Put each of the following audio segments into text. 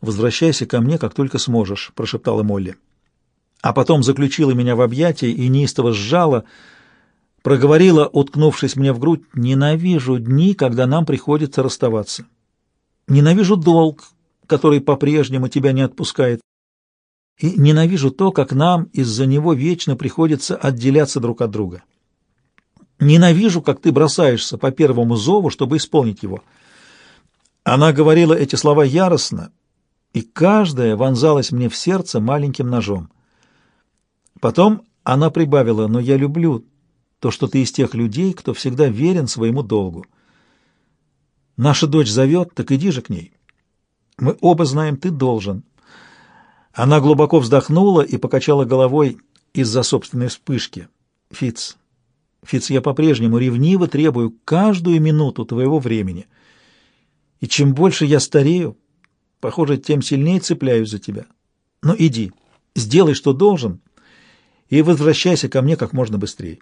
«Возвращайся ко мне, как только сможешь», — прошептала Молли. А потом заключила меня в объятия и неистово сжала, проговорила, уткнувшись мне в грудь, «Ненавижу дни, когда нам приходится расставаться. Ненавижу долг, который по-прежнему тебя не отпускает. И ненавижу то, как нам из-за него вечно приходится отделяться друг от друга. Ненавижу, как ты бросаешься по первому зову, чтобы исполнить его». Она говорила эти слова яростно, и каждая вонзалась мне в сердце маленьким ножом. Потом она прибавила, «Но я люблю то, что ты из тех людей, кто всегда верен своему долгу. Наша дочь зовет, так иди же к ней. Мы оба знаем, ты должен». Она глубоко вздохнула и покачала головой из-за собственной вспышки. «Фиц, Фиц, я по-прежнему ревниво требую каждую минуту твоего времени. И чем больше я старею, Похоже, тем сильнее цепляюсь за тебя. Но иди, сделай, что должен, и возвращайся ко мне как можно быстрее.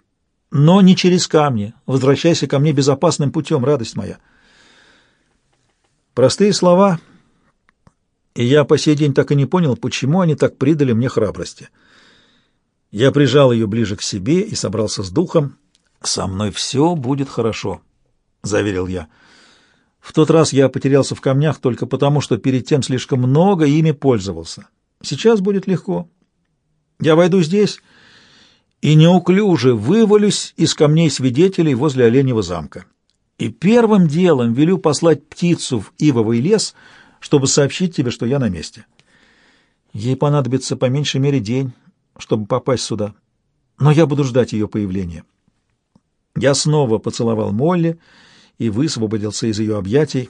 Но не через камни. Возвращайся ко мне безопасным путем, радость моя. Простые слова, и я по сей день так и не понял, почему они так придали мне храбрости. Я прижал ее ближе к себе и собрался с духом. «Со мной все будет хорошо», — заверил я. В тот раз я потерялся в камнях только потому, что перед тем слишком много ими пользовался. Сейчас будет легко. Я войду здесь и неуклюже вывалюсь из камней свидетелей возле Оленьего замка. И первым делом велю послать птицу в ивовый лес, чтобы сообщить тебе, что я на месте. Ей понадобится по меньшей мере день, чтобы попасть сюда. Но я буду ждать ее появления. Я снова поцеловал Молли, и высвободился из ее объятий.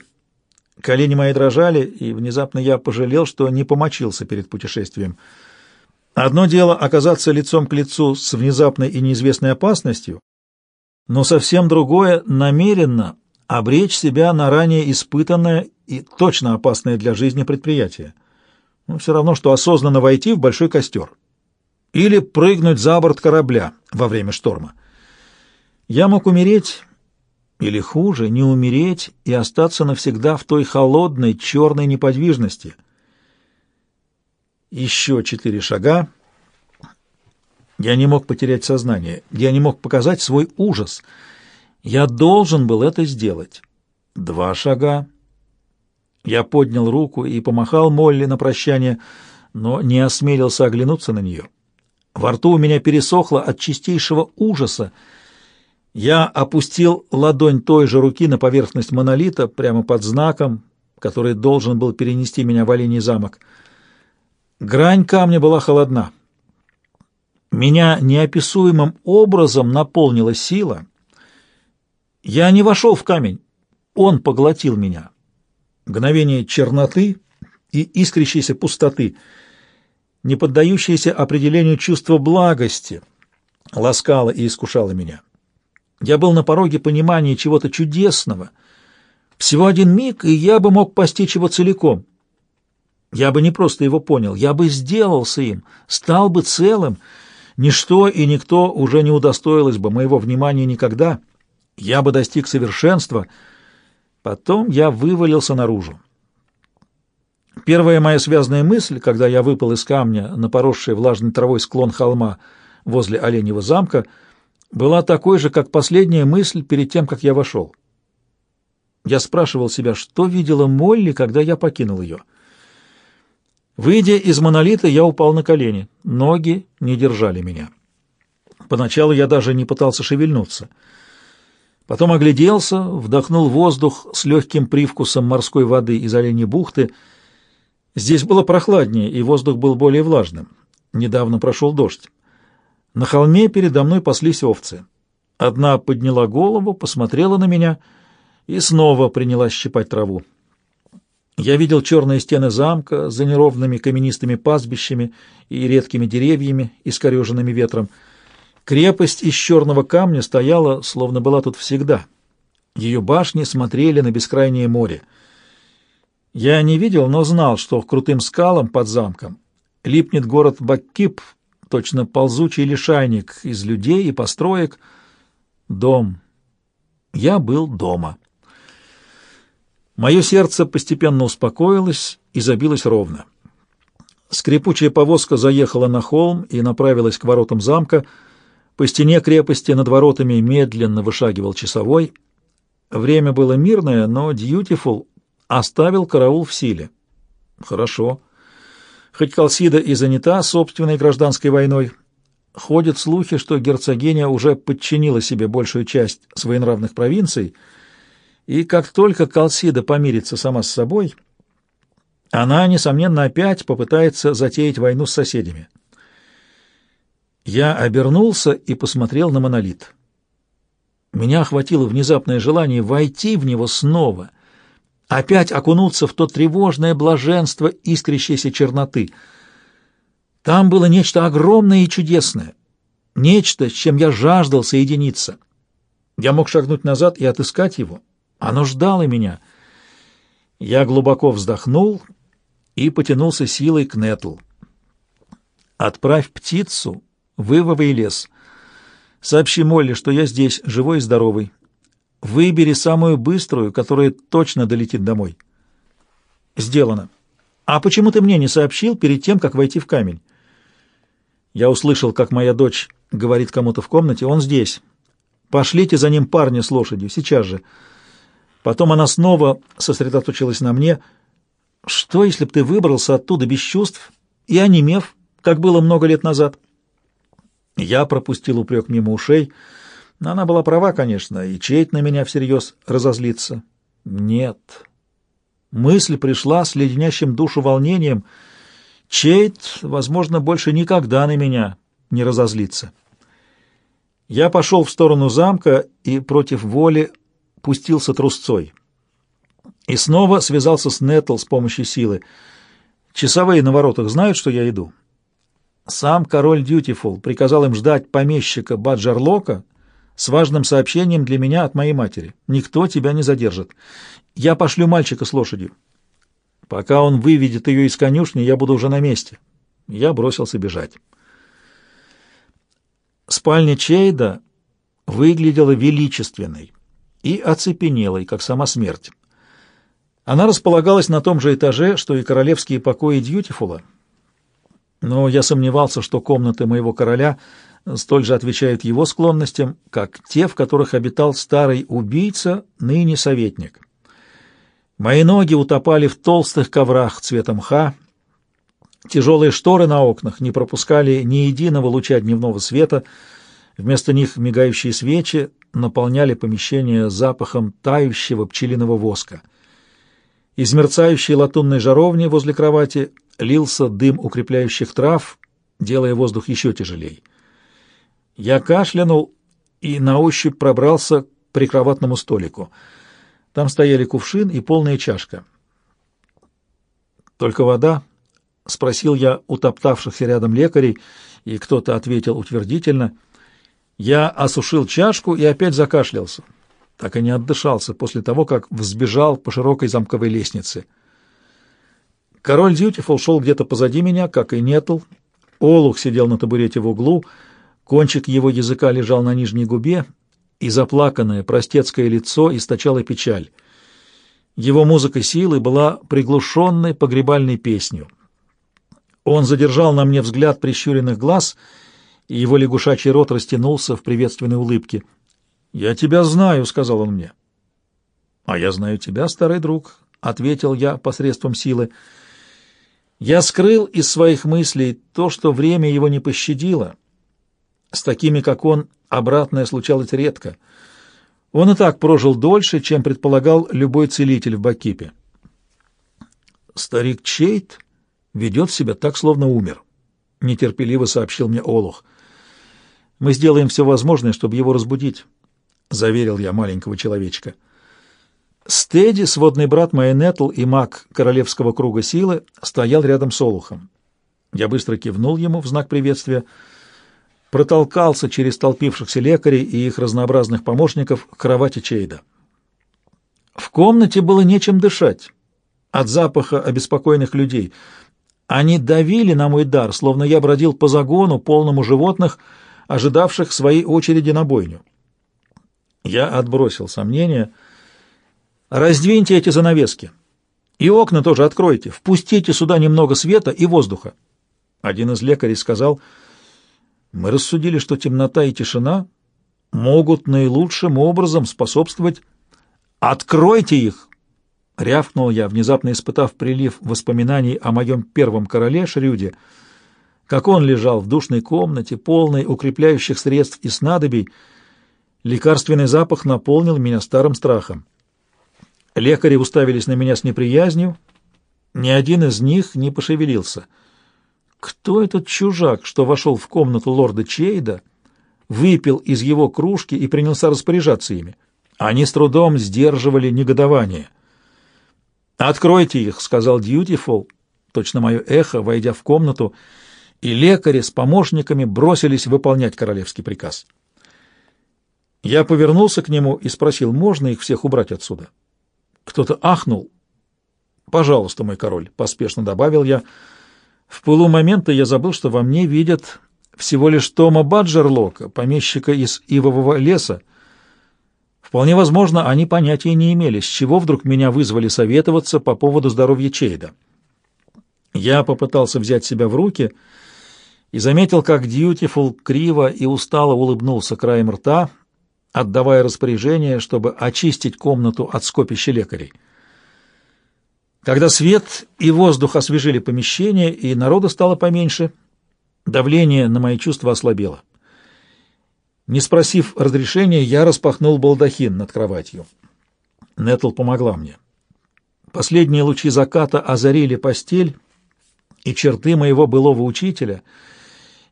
Колени мои дрожали, и внезапно я пожалел, что не помочился перед путешествием. Одно дело оказаться лицом к лицу с внезапной и неизвестной опасностью, но совсем другое — намеренно обречь себя на ранее испытанное и точно опасное для жизни предприятие. Ну, все равно, что осознанно войти в большой костер или прыгнуть за борт корабля во время шторма. Я мог умереть или хуже, не умереть и остаться навсегда в той холодной черной неподвижности. Еще четыре шага. Я не мог потерять сознание. Я не мог показать свой ужас. Я должен был это сделать. Два шага. Я поднял руку и помахал Молли на прощание, но не осмелился оглянуться на нее. Во рту у меня пересохло от чистейшего ужаса, я опустил ладонь той же руки на поверхность монолита, прямо под знаком, который должен был перенести меня в Олений замок. Грань камня была холодна. Меня неописуемым образом наполнила сила. Я не вошел в камень, он поглотил меня. Мгновение черноты и искрящейся пустоты, не поддающееся определению чувства благости, ласкало и искушало меня. Я был на пороге понимания чего-то чудесного. Всего один миг, и я бы мог постичь его целиком. Я бы не просто его понял, я бы сделался им, стал бы целым. Ничто и никто уже не удостоилось бы моего внимания никогда. Я бы достиг совершенства. Потом я вывалился наружу. Первая моя связанная мысль, когда я выпал из камня на поросший влажной травой склон холма возле Оленьего замка — была такой же, как последняя мысль перед тем, как я вошел. Я спрашивал себя, что видела Молли, когда я покинул ее. Выйдя из монолита, я упал на колени. Ноги не держали меня. Поначалу я даже не пытался шевельнуться. Потом огляделся, вдохнул воздух с легким привкусом морской воды из оленей бухты. Здесь было прохладнее, и воздух был более влажным. Недавно прошел дождь. На холме передо мной паслись овцы. Одна подняла голову, посмотрела на меня и снова принялась щипать траву. Я видел черные стены замка за неровными каменистыми пастбищами и редкими деревьями, искореженными ветром. Крепость из черного камня стояла, словно была тут всегда. Ее башни смотрели на бескрайнее море. Я не видел, но знал, что к крутым скалам под замком липнет город Баккип, точно ползучий лишайник из людей и построек. Дом. Я был дома. Мое сердце постепенно успокоилось и забилось ровно. Скрипучая повозка заехала на холм и направилась к воротам замка. По стене крепости над воротами медленно вышагивал часовой. Время было мирное, но Дьютифул оставил караул в силе. Хорошо. Хоть Калсида и занята собственной гражданской войной, ходят слухи, что герцогиня уже подчинила себе большую часть своенравных провинций — и как только Калсида помирится сама с собой, она, несомненно, опять попытается затеять войну с соседями. Я обернулся и посмотрел на монолит. Меня охватило внезапное желание войти в него снова, опять окунуться в то тревожное блаженство искрящейся черноты. Там было нечто огромное и чудесное, нечто, с чем я жаждал соединиться. Я мог шагнуть назад и отыскать его, оно ждало меня. Я глубоко вздохнул и потянулся силой к Нетл. «Отправь птицу в лес. Сообщи Молли, что я здесь, живой и здоровый. Выбери самую быструю, которая точно долетит домой». «Сделано. А почему ты мне не сообщил перед тем, как войти в камень?» Я услышал, как моя дочь говорит кому-то в комнате. «Он здесь. Пошлите за ним парня с лошадью, сейчас же». Потом она снова сосредоточилась на мне. «Что, если б ты выбрался оттуда без чувств и онемев, как было много лет назад?» Я пропустил упрек мимо ушей. Она была права, конечно, и чеять на меня всерьез разозлиться. Нет. Мысль пришла с леденящим душу волнением. Чейт, возможно, больше никогда на меня не разозлится. Я пошел в сторону замка и против воли пустился трусцой. И снова связался с Нетл с помощью силы. Часовые на воротах знают, что я иду. Сам король Дьютифул приказал им ждать помещика Баджарлока с важным сообщением для меня от моей матери. Никто тебя не задержит. Я пошлю мальчика с лошадью. Пока он выведет ее из конюшни, я буду уже на месте. Я бросился бежать. Спальня Чейда выглядела величественной и оцепенелой, как сама смерть. Она располагалась на том же этаже, что и королевские покои Дьютифула, но я сомневался, что комнаты моего короля столь же отвечают его склонностям, как те, в которых обитал старый убийца, ныне советник. Мои ноги утопали в толстых коврах цвета мха, тяжелые шторы на окнах не пропускали ни единого луча дневного света, вместо них мигающие свечи наполняли помещение запахом тающего пчелиного воска. Из мерцающей латунной жаровни возле кровати лился дым укрепляющих трав, делая воздух еще тяжелей. Я кашлянул и на ощупь пробрался к прикроватному столику. Там стояли кувшин и полная чашка. «Только вода?» — спросил я у топтавшихся рядом лекарей, и кто-то ответил утвердительно — я осушил чашку и опять закашлялся. Так и не отдышался после того, как взбежал по широкой замковой лестнице. Король Дьютифул шел где-то позади меня, как и Нетл. Олух сидел на табурете в углу, кончик его языка лежал на нижней губе, и заплаканное простецкое лицо источало печаль. Его музыка силы была приглушенной погребальной песнью. Он задержал на мне взгляд прищуренных глаз — и его лягушачий рот растянулся в приветственной улыбке. «Я тебя знаю», — сказал он мне. «А я знаю тебя, старый друг», — ответил я посредством силы. Я скрыл из своих мыслей то, что время его не пощадило. С такими, как он, обратное случалось редко. Он и так прожил дольше, чем предполагал любой целитель в Бакипе. «Старик Чейт ведет себя так, словно умер», — нетерпеливо сообщил мне Олух. Мы сделаем все возможное, чтобы его разбудить, — заверил я маленького человечка. Стеди, сводный брат Майонетл и маг Королевского круга силы, стоял рядом с Олухом. Я быстро кивнул ему в знак приветствия, протолкался через толпившихся лекарей и их разнообразных помощников к кровати Чейда. В комнате было нечем дышать от запаха обеспокоенных людей. Они давили на мой дар, словно я бродил по загону, полному животных, — ожидавших своей очереди на бойню. Я отбросил сомнения. Раздвиньте эти занавески. И окна тоже откройте. Впустите сюда немного света и воздуха. Один из лекарей сказал, мы рассудили, что темнота и тишина могут наилучшим образом способствовать «Откройте их!» — рявкнул я, внезапно испытав прилив воспоминаний о моем первом короле Шрюде, как он лежал в душной комнате, полной укрепляющих средств и снадобий. Лекарственный запах наполнил меня старым страхом. Лекари уставились на меня с неприязнью, ни один из них не пошевелился. Кто этот чужак, что вошел в комнату лорда Чейда, выпил из его кружки и принялся распоряжаться ими? — они с трудом сдерживали негодование. «Откройте их», — сказал Дьютифул, точно мое эхо, войдя в комнату, и лекари с помощниками бросились выполнять королевский приказ. Я повернулся к нему и спросил, можно их всех убрать отсюда. Кто-то ахнул. «Пожалуйста, мой король», — поспешно добавил я. В пылу момента я забыл, что во мне видят всего лишь Тома Баджерлока, помещика из Ивового леса, Вполне возможно, они понятия не имели, с чего вдруг меня вызвали советоваться по поводу здоровья Чейда. Я попытался взять себя в руки и заметил, как Дьютифул криво и устало улыбнулся краем рта, отдавая распоряжение, чтобы очистить комнату от скопища лекарей. Когда свет и воздух освежили помещение, и народа стало поменьше, давление на мои чувства ослабело. Не спросив разрешения, я распахнул балдахин над кроватью. Нетл помогла мне. Последние лучи заката озарили постель и черты моего былого учителя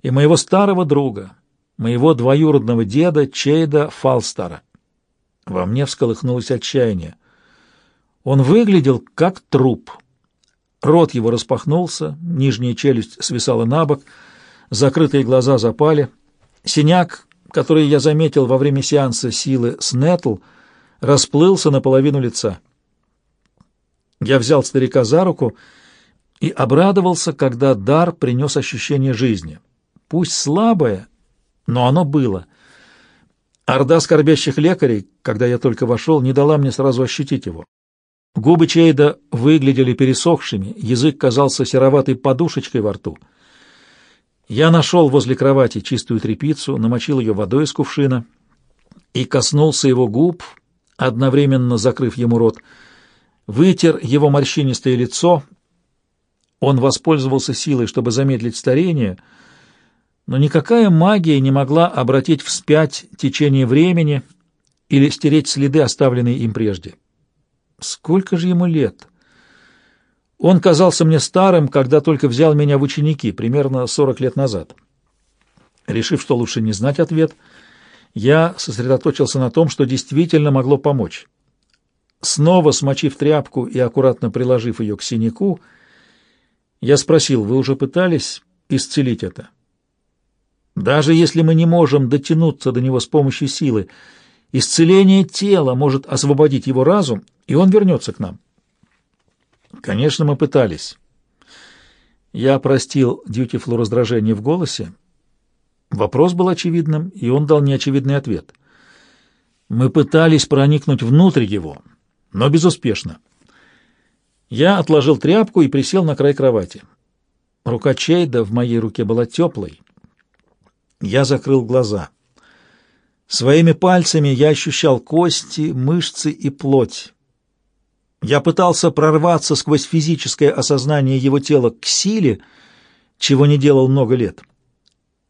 и моего старого друга, моего двоюродного деда Чейда Фалстара. Во мне всколыхнулось отчаяние. Он выглядел как труп. Рот его распахнулся, нижняя челюсть свисала на бок, закрытые глаза запали. Синяк который я заметил во время сеанса силы с расплылся наполовину лица. Я взял старика за руку и обрадовался, когда дар принес ощущение жизни. Пусть слабое, но оно было. Орда скорбящих лекарей, когда я только вошел, не дала мне сразу ощутить его. Губы Чейда выглядели пересохшими, язык казался сероватой подушечкой во рту — я нашел возле кровати чистую тряпицу, намочил ее водой из кувшина и коснулся его губ, одновременно закрыв ему рот, вытер его морщинистое лицо. Он воспользовался силой, чтобы замедлить старение, но никакая магия не могла обратить вспять течение времени или стереть следы, оставленные им прежде. Сколько же ему лет? — он казался мне старым, когда только взял меня в ученики, примерно 40 лет назад. Решив, что лучше не знать ответ, я сосредоточился на том, что действительно могло помочь. Снова смочив тряпку и аккуратно приложив ее к синяку, я спросил, вы уже пытались исцелить это? Даже если мы не можем дотянуться до него с помощью силы, исцеление тела может освободить его разум, и он вернется к нам. Конечно, мы пытались. Я простил Дьютифлу раздражение в голосе. Вопрос был очевидным, и он дал неочевидный ответ. Мы пытались проникнуть внутрь его, но безуспешно. Я отложил тряпку и присел на край кровати. Рука Чейда в моей руке была теплой. Я закрыл глаза. Своими пальцами я ощущал кости, мышцы и плоть. Я пытался прорваться сквозь физическое осознание его тела к силе, чего не делал много лет.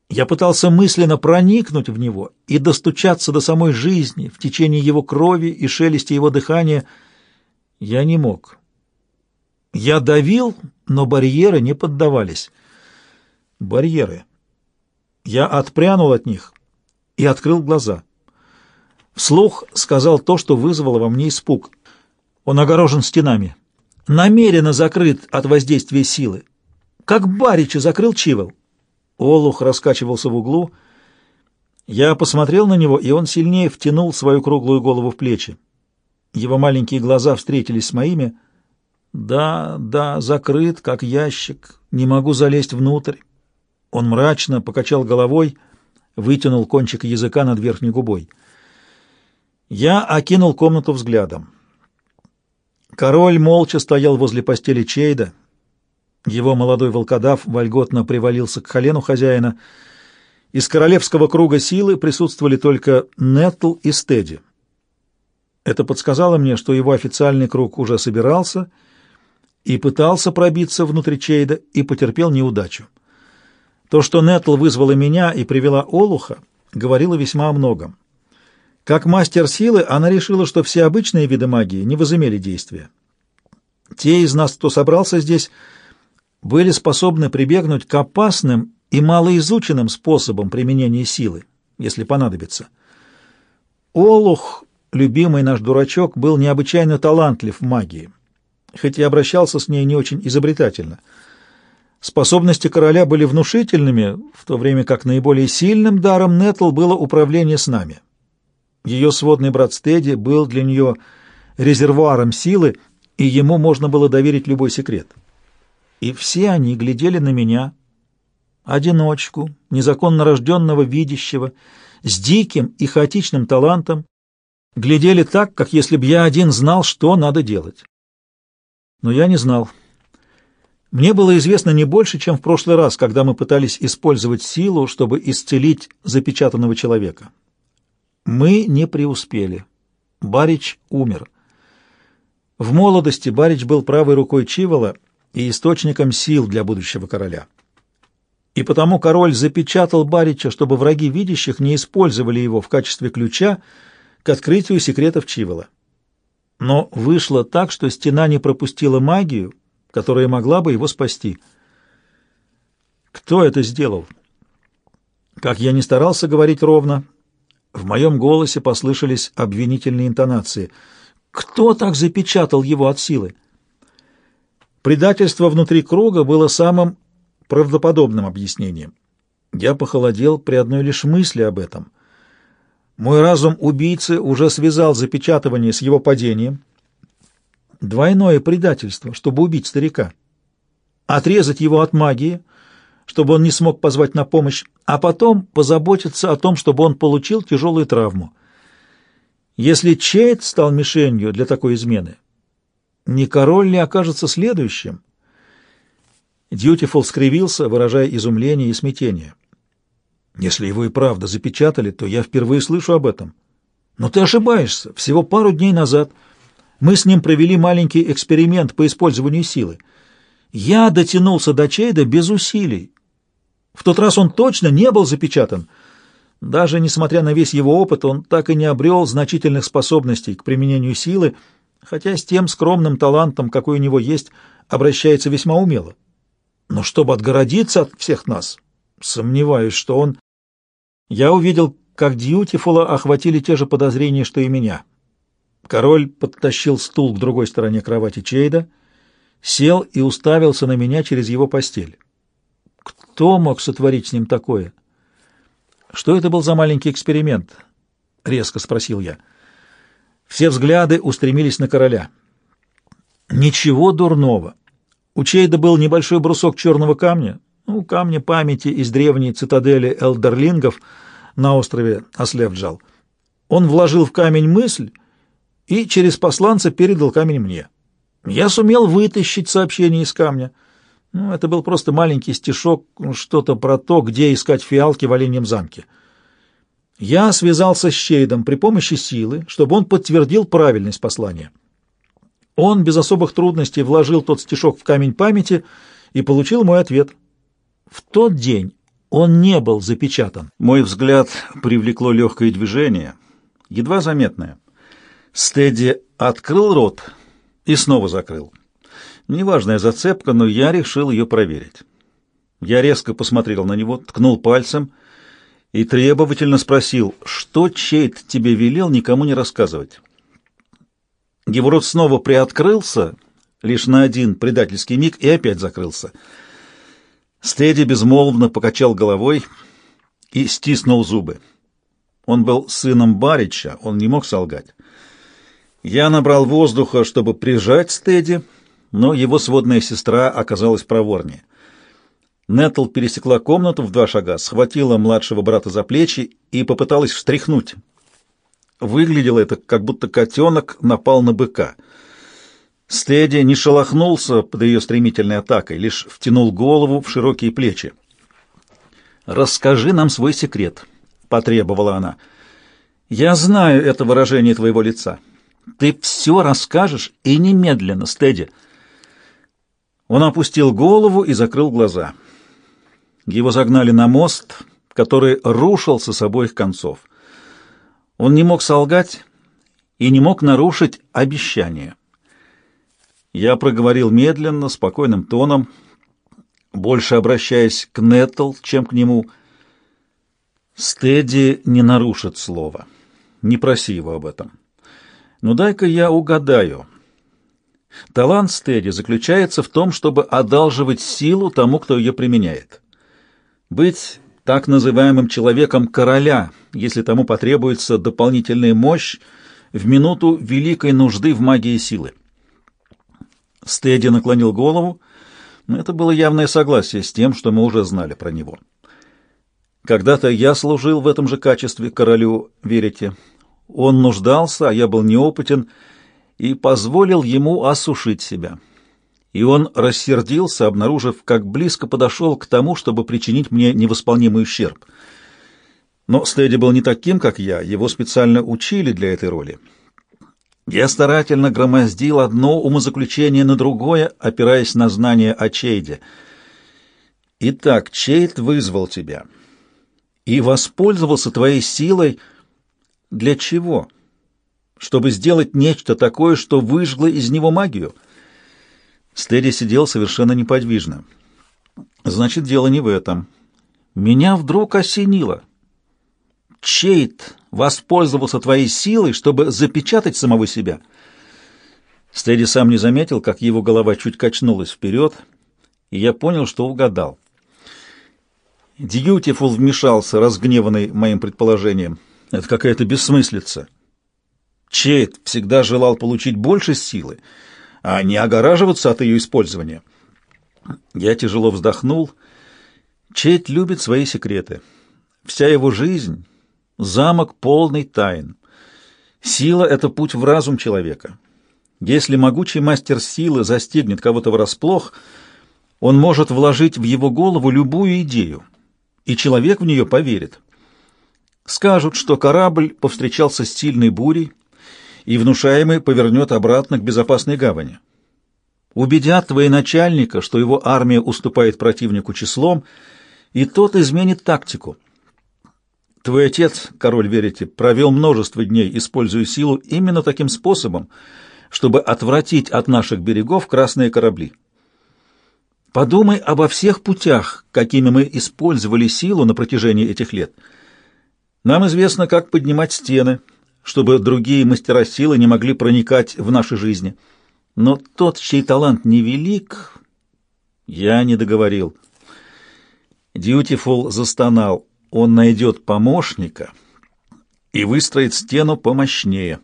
Я пытался мысленно проникнуть в него и достучаться до самой жизни в течение его крови и шелести его дыхания. Я не мог. Я давил, но барьеры не поддавались. Барьеры. Я отпрянул от них и открыл глаза. Вслух сказал то, что вызвало во мне испуг. Он огорожен стенами, намеренно закрыт от воздействия силы. Как Барича закрыл Чивел. Олух раскачивался в углу. Я посмотрел на него, и он сильнее втянул свою круглую голову в плечи. Его маленькие глаза встретились с моими. «Да, да, закрыт, как ящик. Не могу залезть внутрь». Он мрачно покачал головой, вытянул кончик языка над верхней губой. Я окинул комнату взглядом. Король молча стоял возле постели Чейда. Его молодой волкодав вольготно привалился к колену хозяина. Из королевского круга силы присутствовали только Нетл и Стеди. Это подсказало мне, что его официальный круг уже собирался и пытался пробиться внутрь Чейда и потерпел неудачу. То, что Нетл вызвала меня и привела Олуха, говорило весьма о многом. Как мастер силы, она решила, что все обычные виды магии не возымели действия. Те из нас, кто собрался здесь, были способны прибегнуть к опасным и малоизученным способам применения силы, если понадобится. Олух, любимый наш дурачок, был необычайно талантлив в магии, хоть и обращался с ней не очень изобретательно. Способности короля были внушительными, в то время как наиболее сильным даром Нетл было управление с нами. Ее сводный брат Стеди был для нее резервуаром силы, и ему можно было доверить любой секрет. И все они глядели на меня, одиночку, незаконно рожденного видящего, с диким и хаотичным талантом, глядели так, как если бы я один знал, что надо делать. Но я не знал. Мне было известно не больше, чем в прошлый раз, когда мы пытались использовать силу, чтобы исцелить запечатанного человека. Мы не преуспели. Барич умер. В молодости Барич был правой рукой Чивола и источником сил для будущего короля. И потому король запечатал Барича, чтобы враги видящих не использовали его в качестве ключа к открытию секретов Чивола. Но вышло так, что стена не пропустила магию, которая могла бы его спасти. Кто это сделал? Как я не старался говорить ровно, в моем голосе послышались обвинительные интонации. Кто так запечатал его от силы? Предательство внутри круга было самым правдоподобным объяснением. Я похолодел при одной лишь мысли об этом. Мой разум убийцы уже связал запечатывание с его падением. Двойное предательство, чтобы убить старика. Отрезать его от магии — чтобы он не смог позвать на помощь, а потом позаботиться о том, чтобы он получил тяжелую травму. Если Чейд стал мишенью для такой измены, не король ли окажется следующим? Дьютифул скривился, выражая изумление и смятение. Если его и правда запечатали, то я впервые слышу об этом. Но ты ошибаешься. Всего пару дней назад мы с ним провели маленький эксперимент по использованию силы. Я дотянулся до Чейда без усилий, в тот раз он точно не был запечатан. Даже несмотря на весь его опыт, он так и не обрел значительных способностей к применению силы, хотя с тем скромным талантом, какой у него есть, обращается весьма умело. Но чтобы отгородиться от всех нас, сомневаюсь, что он... Я увидел, как Дьютифула охватили те же подозрения, что и меня. Король подтащил стул к другой стороне кровати Чейда, сел и уставился на меня через его постель. Кто мог сотворить с ним такое? Что это был за маленький эксперимент? Резко спросил я. Все взгляды устремились на короля. Ничего дурного. У Чейда был небольшой брусок черного камня, ну, камня памяти из древней цитадели элдерлингов на острове Ослевджал. Он вложил в камень мысль и через посланца передал камень мне. Я сумел вытащить сообщение из камня — ну, это был просто маленький стишок, что-то про то, где искать фиалки в Оленьем замке. Я связался с Щейдом при помощи силы, чтобы он подтвердил правильность послания. Он без особых трудностей вложил тот стишок в камень памяти и получил мой ответ. В тот день он не был запечатан. Мой взгляд привлекло легкое движение, едва заметное. Стеди открыл рот и снова закрыл. Неважная зацепка, но я решил ее проверить. Я резко посмотрел на него, ткнул пальцем и требовательно спросил, что Чейт тебе велел никому не рассказывать. Его рот снова приоткрылся, лишь на один предательский миг, и опять закрылся. Стеди безмолвно покачал головой и стиснул зубы. Он был сыном Барича, он не мог солгать. Я набрал воздуха, чтобы прижать Стеди, но его сводная сестра оказалась проворнее. Нетл пересекла комнату в два шага, схватила младшего брата за плечи и попыталась встряхнуть. Выглядело это, как будто котенок напал на быка. Стеди не шелохнулся под ее стремительной атакой, лишь втянул голову в широкие плечи. «Расскажи нам свой секрет», — потребовала она. «Я знаю это выражение твоего лица. Ты все расскажешь и немедленно, Стеди». Он опустил голову и закрыл глаза. Его загнали на мост, который рушился с обоих концов. Он не мог солгать и не мог нарушить обещание. Я проговорил медленно, спокойным тоном, больше обращаясь к Неттл, чем к нему. «Стеди не нарушит слова. Не проси его об этом. Но дай-ка я угадаю». Талант Стеди заключается в том, чтобы одалживать силу тому, кто ее применяет. Быть так называемым человеком короля, если тому потребуется дополнительная мощь в минуту великой нужды в магии силы. Стеди наклонил голову, но это было явное согласие с тем, что мы уже знали про него. Когда-то я служил в этом же качестве королю, верите? Он нуждался, а я был неопытен, и позволил ему осушить себя. И он рассердился, обнаружив, как близко подошел к тому, чтобы причинить мне невосполнимый ущерб. Но Стеди был не таким, как я, его специально учили для этой роли. Я старательно громоздил одно умозаключение на другое, опираясь на знания о Чейде. Итак, Чейд вызвал тебя и воспользовался твоей силой для чего? Чтобы сделать нечто такое, что выжгло из него магию? Стеди сидел совершенно неподвижно. Значит, дело не в этом. Меня вдруг осенило. Чейд воспользовался твоей силой, чтобы запечатать самого себя. Стеди сам не заметил, как его голова чуть качнулась вперед, и я понял, что угадал. Дьютифул вмешался, разгневанный моим предположением. Это какая-то бессмыслица. Чейд всегда желал получить больше силы, а не огораживаться от ее использования. Я тяжело вздохнул. Чейд любит свои секреты. Вся его жизнь Замок полный тайн. Сила — это путь в разум человека. Если могучий мастер силы застигнет кого-то врасплох, он может вложить в его голову любую идею, и человек в нее поверит. Скажут, что корабль повстречался с сильной бурей, и внушаемый повернет обратно к безопасной гавани. Убедят военачальника, что его армия уступает противнику числом, и тот изменит тактику. Твой отец, король Верите, провел множество дней, используя силу именно таким способом, чтобы отвратить от наших берегов красные корабли. Подумай обо всех путях, какими мы использовали силу на протяжении этих лет. Нам известно, как поднимать стены, чтобы другие мастера силы не могли проникать в наши жизни. Но тот, чей талант невелик, я не договорил. Дьютифул застонал он найдет помощника и выстроит стену помощнее,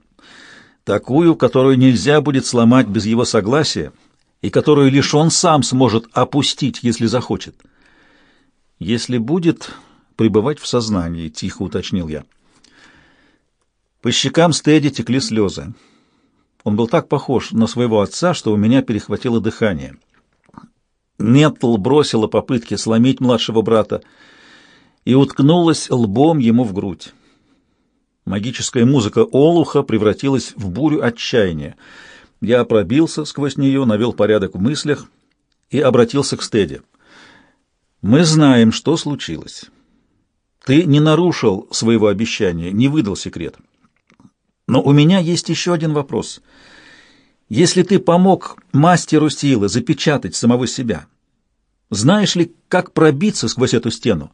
такую, которую нельзя будет сломать без его согласия и которую лишь он сам сможет опустить, если захочет. Если будет пребывать в сознании, тихо уточнил я. По щекам Стеди текли слезы. Он был так похож на своего отца, что у меня перехватило дыхание. Нетл бросила попытки сломить младшего брата, и уткнулась лбом ему в грудь. Магическая музыка Олуха превратилась в бурю отчаяния. Я пробился сквозь нее, навел порядок в мыслях и обратился к Стеде. «Мы знаем, что случилось. Ты не нарушил своего обещания, не выдал секрет. Но у меня есть еще один вопрос. Если ты помог мастеру силы запечатать самого себя, знаешь ли, как пробиться сквозь эту стену?»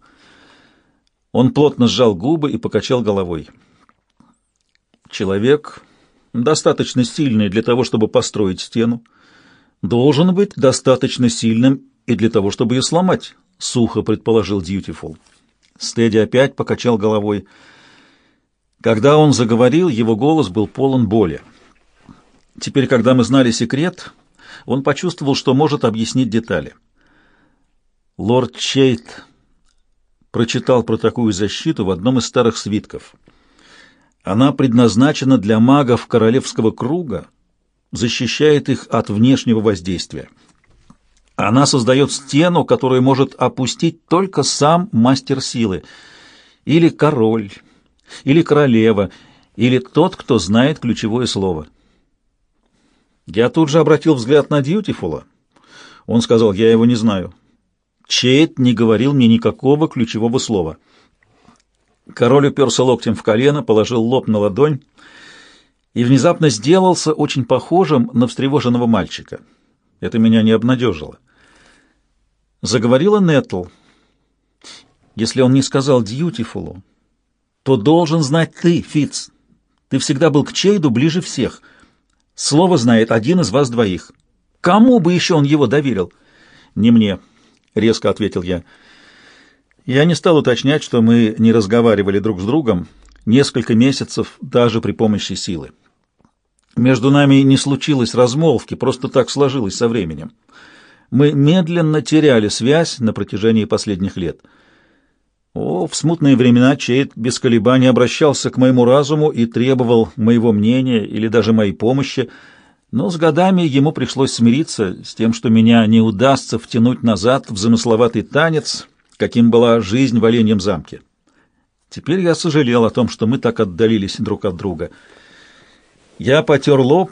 Он плотно сжал губы и покачал головой. Человек, достаточно сильный для того, чтобы построить стену, должен быть достаточно сильным и для того, чтобы ее сломать, сухо предположил Дьютифул. Стеди опять покачал головой. Когда он заговорил, его голос был полон боли. Теперь, когда мы знали секрет, он почувствовал, что может объяснить детали. Лорд Чейт прочитал про такую защиту в одном из старых свитков. Она предназначена для магов королевского круга защищает их от внешнего воздействия. Она создает стену, которую может опустить только сам мастер силы, или король, или королева, или тот, кто знает ключевое слово. Я тут же обратил взгляд на Дьютифула. Он сказал, я его не знаю. Чейт не говорил мне никакого ключевого слова. Король уперся локтем в колено, положил лоб на ладонь и внезапно сделался очень похожим на встревоженного мальчика. Это меня не обнадежило. Заговорила Нетл. Если он не сказал Дьютифулу, то должен знать ты, Фиц. Ты всегда был к Чейду ближе всех. Слово знает один из вас двоих. Кому бы еще он его доверил? Не мне, резко ответил я. Я не стал уточнять, что мы не разговаривали друг с другом несколько месяцев даже при помощи силы. Между нами не случилось размолвки, просто так сложилось со временем. Мы медленно теряли связь на протяжении последних лет. О, в смутные времена Чейд без колебаний обращался к моему разуму и требовал моего мнения или даже моей помощи, но с годами ему пришлось смириться с тем, что меня не удастся втянуть назад в замысловатый танец — каким была жизнь в Оленьем замке. Теперь я сожалел о том, что мы так отдалились друг от друга. Я потер лоб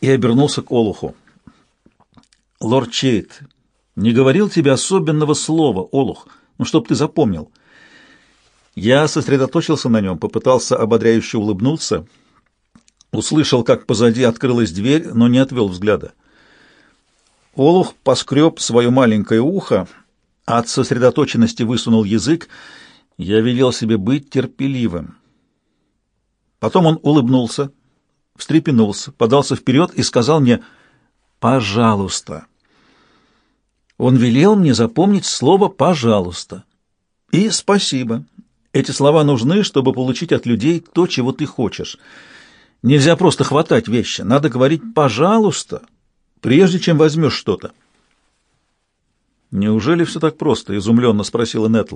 и обернулся к Олуху. «Лорд Чейт, не говорил тебе особенного слова, Олух, ну, чтоб ты запомнил». Я сосредоточился на нем, попытался ободряюще улыбнуться, услышал, как позади открылась дверь, но не отвел взгляда. Олух поскреб свое маленькое ухо, от сосредоточенности высунул язык. Я велел себе быть терпеливым. Потом он улыбнулся, встрепенулся, подался вперед и сказал мне «пожалуйста». Он велел мне запомнить слово «пожалуйста». И «спасибо». Эти слова нужны, чтобы получить от людей то, чего ты хочешь. Нельзя просто хватать вещи, надо говорить «пожалуйста», прежде чем возьмешь что-то. «Неужели все так просто?» — изумленно спросила Нетл.